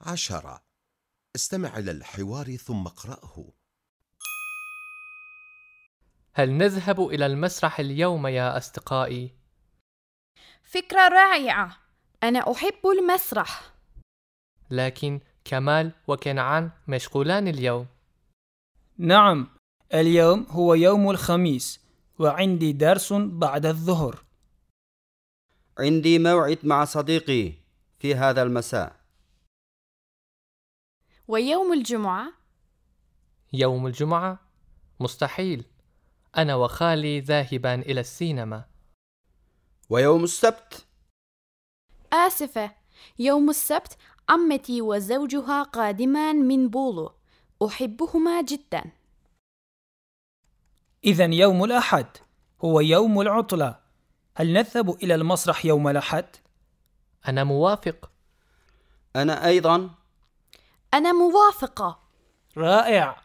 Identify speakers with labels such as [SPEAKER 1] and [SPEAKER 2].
[SPEAKER 1] عشرة. استمع إلى الحوار ثم اقرأه.
[SPEAKER 2] هل نذهب إلى المسرح اليوم يا أصدقائي؟
[SPEAKER 3] فكرة رائعة. أنا أحب المسرح.
[SPEAKER 2] لكن كمال وكنعان مشغولان اليوم.
[SPEAKER 4] نعم اليوم هو يوم الخميس وعندي درس بعد الظهر.
[SPEAKER 5] عندي موعد مع صديقي في هذا المساء.
[SPEAKER 3] ويوم الجمعة؟
[SPEAKER 2] يوم الجمعة؟ مستحيل. أنا وخالي ذاهبان إلى السينما.
[SPEAKER 5] ويوم السبت؟
[SPEAKER 3] آسفة. يوم السبت عمتي وزوجها قادمان من بولو. أحبهما جدا.
[SPEAKER 4] إذا يوم الأحد هو يوم العطلة. هل نذهب إلى المسرح يوم الأحد؟
[SPEAKER 2] أنا موافق.
[SPEAKER 5] أنا أيضا.
[SPEAKER 3] أنا موافقة.
[SPEAKER 4] رائع.